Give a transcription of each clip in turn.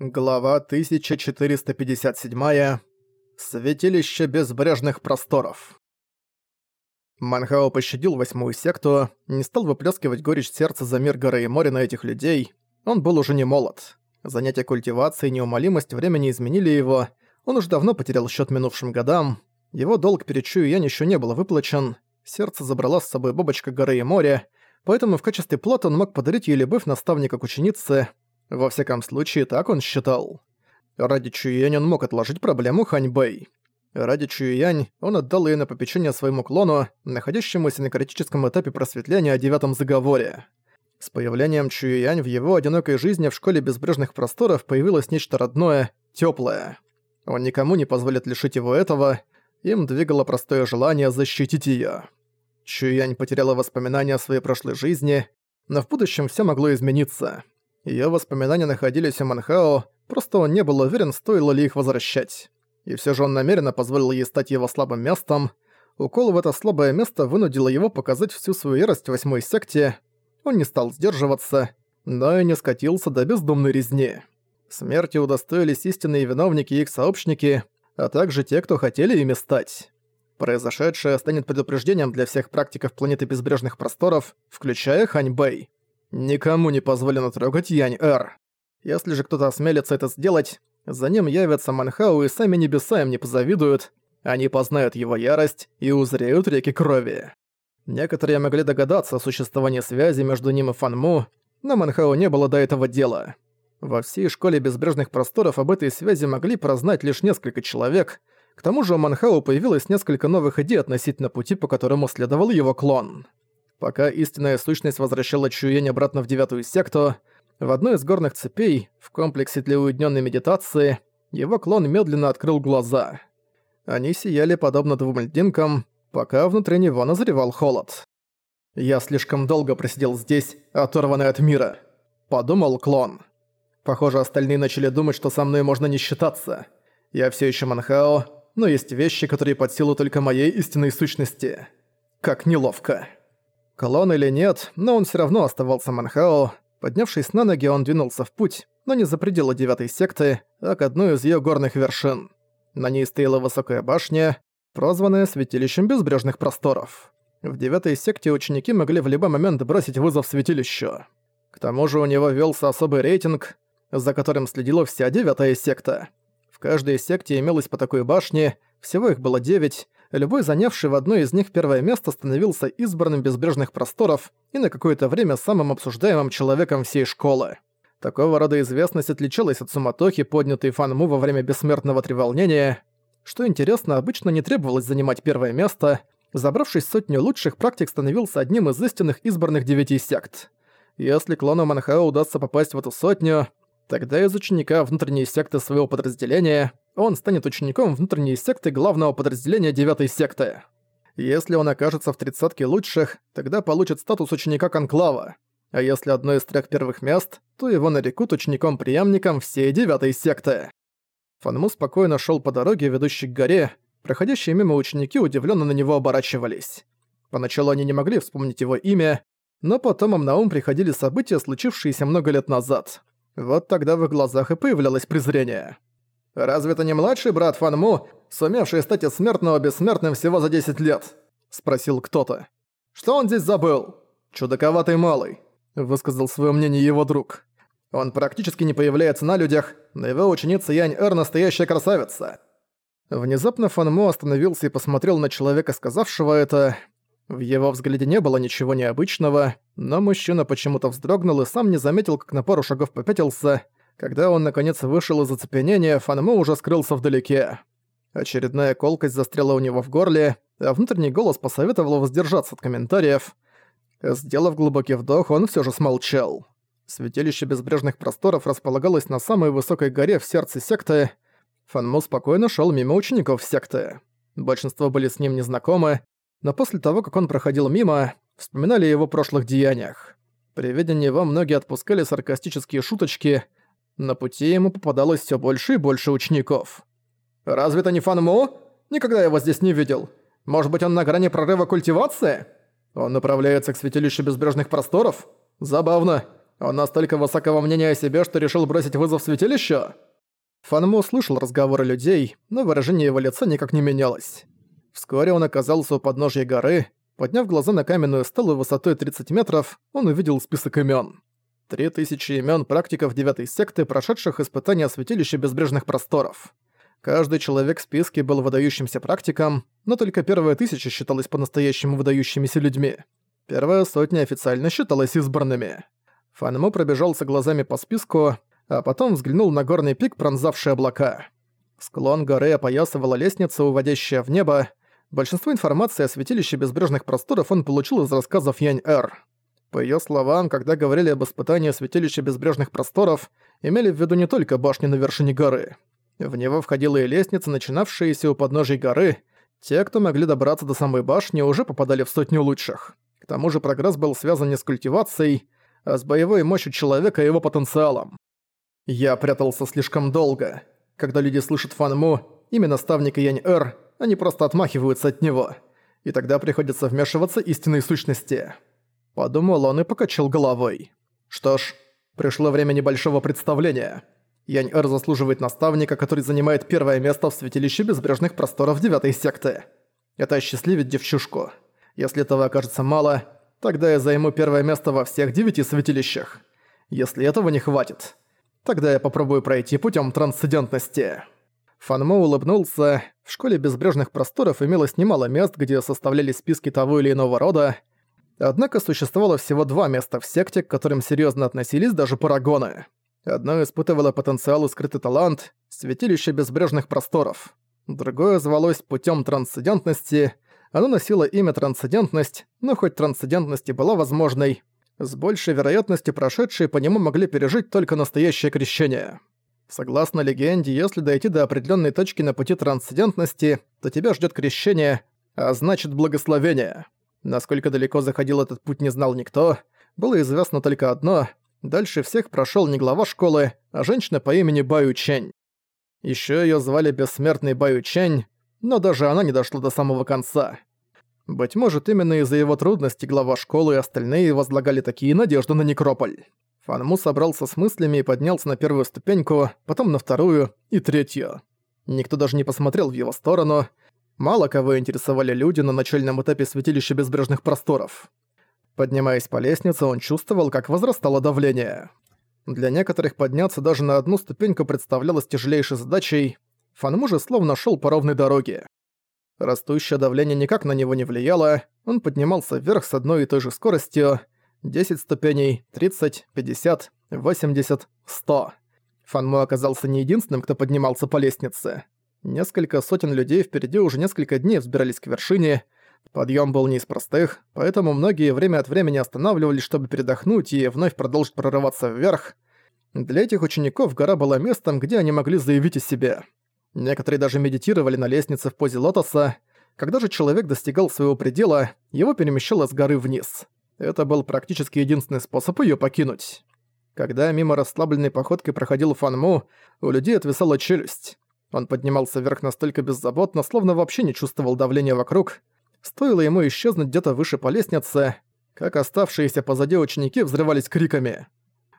Глава 1457. Святилище безбрежных просторов. Манхао пощадил восьмую секту, не стал выплескивать горечь сердца за мир горы и моря на этих людей. Он был уже не молод. Занятия культивацией и неумолимость времени изменили его. Он уж давно потерял счет минувшим годам. Его долг перед Чуюянь еще не был выплачен. Сердце забрала с собой бабочка горы и моря, поэтому в качестве платы он мог подарить ей любовь наставника к ученице – во всяком случае, так он считал. Ради Чуюянь он мог отложить проблему Ханьбэй. Ради Чуюянь он отдал ее на попечение своему клону, находящемуся на критическом этапе просветления о девятом заговоре. С появлением Чуюянь в его одинокой жизни в школе безбрежных просторов появилось нечто родное, тёплое. Он никому не позволит лишить его этого, им двигало простое желание защитить её. Чуянь потеряла воспоминания о своей прошлой жизни, но в будущем всё могло измениться. Её воспоминания находились у Манхао, просто он не был уверен, стоило ли их возвращать. И всё же он намеренно позволил ей стать его слабым местом. Укол в это слабое место вынудило его показать всю свою ярость восьмой секте. Он не стал сдерживаться, но и не скатился до бездумной резни. Смерти удостоились истинные виновники и их сообщники, а также те, кто хотели ими стать. Произошедшее станет предупреждением для всех практиков планеты безбрежных просторов, включая Ханьбэй. Никому не позволено трогать Янь-Эр. Если же кто-то осмелится это сделать, за ним явятся Манхау и сами небеса им не позавидуют, они познают его ярость и узреют реки крови. Некоторые могли догадаться о существовании связи между ним и Фанму, но Манхау не было до этого дела. Во всей школе безбрежных просторов об этой связи могли прознать лишь несколько человек, к тому же у Манхау появилось несколько новых идей относительно пути, по которому следовал его клон. Пока истинная сущность возвращала Чуень обратно в девятую секту, в одной из горных цепей, в комплексе для уединенной медитации, его клон медленно открыл глаза. Они сияли подобно двум льдинкам, пока внутри него назревал холод. «Я слишком долго просидел здесь, оторванный от мира», — подумал клон. Похоже, остальные начали думать, что со мной можно не считаться. Я все еще Манхао, но есть вещи, которые под силу только моей истинной сущности. Как неловко. Колон или нет, но он все равно оставался Манхао. Поднявшись на ноги, он двинулся в путь, но не за пределы девятой секты, а к одной из ее горных вершин. На ней стояла высокая башня, прозванная Святилищем Безбрежных Просторов. В девятой секте ученики могли в любой момент бросить вызов святилищу. К тому же у него велся особый рейтинг, за которым следила вся девятая секта. В каждой секте имелось по такой башне, всего их было девять, любой занявший в одной из них первое место становился избранным безбрежных просторов и на какое-то время самым обсуждаемым человеком всей школы. Такого рода известность отличалась от суматохи, поднятой Фанму во время бессмертного треволнения. Что интересно, обычно не требовалось занимать первое место. Забравшись сотню лучших, практик становился одним из истинных избранных девяти сект. Если клону Манхао удастся попасть в эту сотню, тогда из ученика внутренней секты своего подразделения он станет учеником внутренней секты главного подразделения девятой секты. Если он окажется в тридцатке лучших, тогда получит статус ученика Конклава. А если одно из трех первых мест, то его нарекут учеником-преемником всей девятой секты. Фанму спокойно шел по дороге, ведущей к горе. Проходящие мимо ученики удивленно на него оборачивались. Поначалу они не могли вспомнить его имя, но потом им на ум приходили события, случившиеся много лет назад. Вот тогда в их глазах и появлялось презрение. «Разве это не младший брат Фанму, сумевший стать от смертного бессмертным всего за 10 лет?» – спросил кто-то. «Что он здесь забыл?» «Чудаковатый малый», – высказал свое мнение его друг. «Он практически не появляется на людях, но его ученица Янь-Эр настоящая красавица». Внезапно Фанму остановился и посмотрел на человека, сказавшего это. В его взгляде не было ничего необычного, но мужчина почему-то вздрогнул и сам не заметил, как на пару шагов попятился – когда он наконец вышел из оцепенения, Фанму уже скрылся вдалеке. Очередная колкость застряла у него в горле, а внутренний голос посоветовал воздержаться от комментариев. Сделав глубокий вдох, он все же смолчал. Святилище безбрежных просторов располагалось на самой высокой горе в сердце секты. Фанму спокойно шел мимо учеников секты. Большинство были с ним незнакомы, но после того, как он проходил мимо, вспоминали о его прошлых деяниях. При виде него многие отпускали саркастические шуточки – на пути ему попадалось все больше и больше учеников. «Разве это не Фанму? Никогда его здесь не видел. Может быть, он на грани прорыва культивации? Он направляется к святилищу безбрежных просторов? Забавно. Он настолько высокого мнения о себе, что решил бросить вызов святилищу?» Фанму слышал разговоры людей, но выражение его лица никак не менялось. Вскоре он оказался у подножья горы. Подняв глаза на каменную стелу высотой 30 метров, он увидел список имен. Три тысячи имен практиков девятой секты, прошедших испытания святилища безбрежных просторов. Каждый человек в списке был выдающимся практиком, но только первая тысяча считалась по-настоящему выдающимися людьми. Первая сотня официально считалась избранными. Фанму пробежался глазами по списку, а потом взглянул на горный пик, пронзавший облака. Склон горы опоясывала лестница, уводящая в небо. Большинство информации о святилище безбрежных просторов он получил из рассказов Янь-Эр. По её словам, когда говорили об испытании святилища безбрежных просторов, имели в виду не только башни на вершине горы. В него входила и лестница, начинавшаяся у подножия горы. Те, кто могли добраться до самой башни, уже попадали в сотню лучших. К тому же прогресс был связан не с культивацией, а с боевой мощью человека и его потенциалом. Я прятался слишком долго. Когда люди слышат Фанму, имя наставника Янь-Эр, они просто отмахиваются от него. И тогда приходится вмешиваться истинной сущности. Подумал он и покачал головой. Что ж, пришло время небольшого представления. Янь-Эр заслуживает наставника, который занимает первое место в святилище безбрежных просторов девятой секты. Это осчастливит девчушку. Если этого окажется мало, тогда я займу первое место во всех девяти святилищах. Если этого не хватит, тогда я попробую пройти путем трансцендентности. Фанмо улыбнулся. В школе безбрежных просторов имелось немало мест, где составлялись списки того или иного рода. Однако существовало всего два места в секте, к которым серьезно относились даже парагоны. Одно испытывало потенциал и скрытый талант — святилище безбрежных просторов. Другое звалось путем трансцендентности. Оно носило имя трансцендентность, но хоть трансцендентность и была возможной, с большей вероятностью прошедшие по нему могли пережить только настоящее крещение. Согласно легенде, если дойти до определенной точки на пути трансцендентности, то тебя ждет крещение, а значит благословение. Насколько далеко заходил этот путь не знал никто, было известно только одно Дальше всех прошел не глава школы, а женщина по имени Баю Чэнь. Еще ее звали Бессмертный Баю Чэнь, но даже она не дошла до самого конца. Быть может, именно из-за его трудностей глава школы и остальные возлагали такие надежды на Некрополь. Фанму собрался с мыслями и поднялся на первую ступеньку, потом на вторую и третью. Никто даже не посмотрел в его сторону. Мало кого интересовали люди на начальном этапе святилища безбрежных просторов. Поднимаясь по лестнице, он чувствовал, как возрастало давление. Для некоторых подняться даже на одну ступеньку представлялось тяжелейшей задачей. Фанму же словно шел по ровной дороге. Растущее давление никак на него не влияло, он поднимался вверх с одной и той же скоростью. 10 ступеней, 30, 50, 80, 100. Фанму оказался не единственным, кто поднимался по лестнице. Несколько сотен людей впереди уже несколько дней взбирались к вершине, Подъем был не из простых, поэтому многие время от времени останавливались, чтобы передохнуть и вновь продолжить прорываться вверх. Для этих учеников гора была местом, где они могли заявить о себе. Некоторые даже медитировали на лестнице в позе лотоса. Когда же человек достигал своего предела, его перемещало с горы вниз. Это был практически единственный способ ее покинуть. Когда мимо расслабленной походкой проходил Фанму, у людей отвисала челюсть. Он поднимался вверх настолько беззаботно, словно вообще не чувствовал давления вокруг, Стоило ему исчезнуть где-то выше по лестнице, как оставшиеся позади ученики взрывались криками.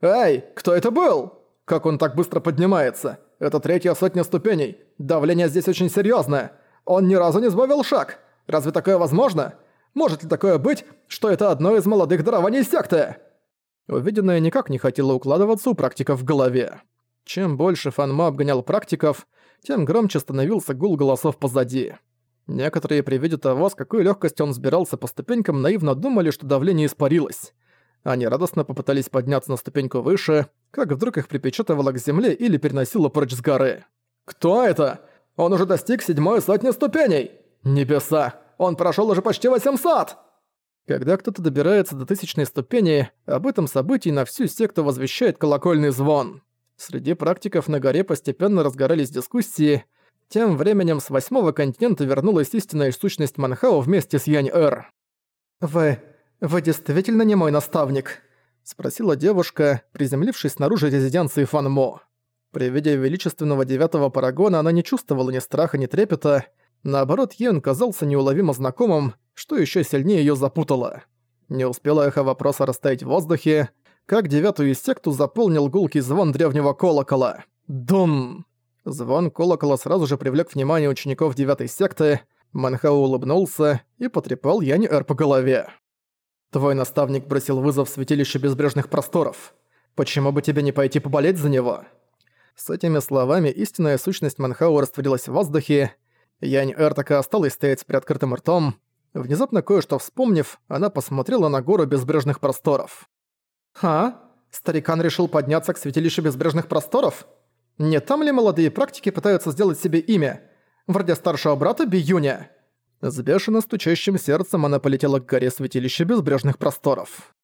«Эй, кто это был? Как он так быстро поднимается? Это третья сотня ступеней. Давление здесь очень серьезное. Он ни разу не сбавил шаг. Разве такое возможно? Может ли такое быть, что это одно из молодых дарований секты?» Увиденное никак не хотело укладываться у практиков в голове. Чем больше Фанма обгонял практиков, тем громче становился гул голосов позади. Некоторые при виде того, с какой легкостью он сбирался по ступенькам, наивно думали, что давление испарилось. Они радостно попытались подняться на ступеньку выше, как вдруг их припечатывало к земле или переносило прочь с горы. «Кто это? Он уже достиг седьмой сотни ступеней! Небеса! Он прошел уже почти 800!» Когда кто-то добирается до тысячной ступени, об этом событии на всю секту возвещает колокольный звон. Среди практиков на горе постепенно разгорались дискуссии, тем временем с восьмого континента вернулась истинная сущность Манхао вместе с Янь-Эр. «Вы... вы действительно не мой наставник?» — спросила девушка, приземлившись снаружи резиденции Фан Мо. При виде величественного девятого парагона она не чувствовала ни страха, ни трепета, наоборот, ей он казался неуловимо знакомым, что еще сильнее ее запутало. Не успела эхо вопроса растаять в воздухе, как девятую секту заполнил гулкий звон древнего колокола. Дум! Звон колокола сразу же привлек внимание учеников девятой секты. Манхао улыбнулся и потрепал Янь Эр по голове. «Твой наставник бросил вызов святилищу безбрежных просторов. Почему бы тебе не пойти поболеть за него?» С этими словами истинная сущность Манхау растворилась в воздухе. Янь Эр так и осталась стоять с приоткрытым ртом. Внезапно кое-что вспомнив, она посмотрела на гору безбрежных просторов. «А? Старикан решил подняться к святилищу безбрежных просторов? Не там ли молодые практики пытаются сделать себе имя? Вроде старшего брата Биюня?» С бешено стучащим сердцем она полетела к горе святилища безбрежных просторов.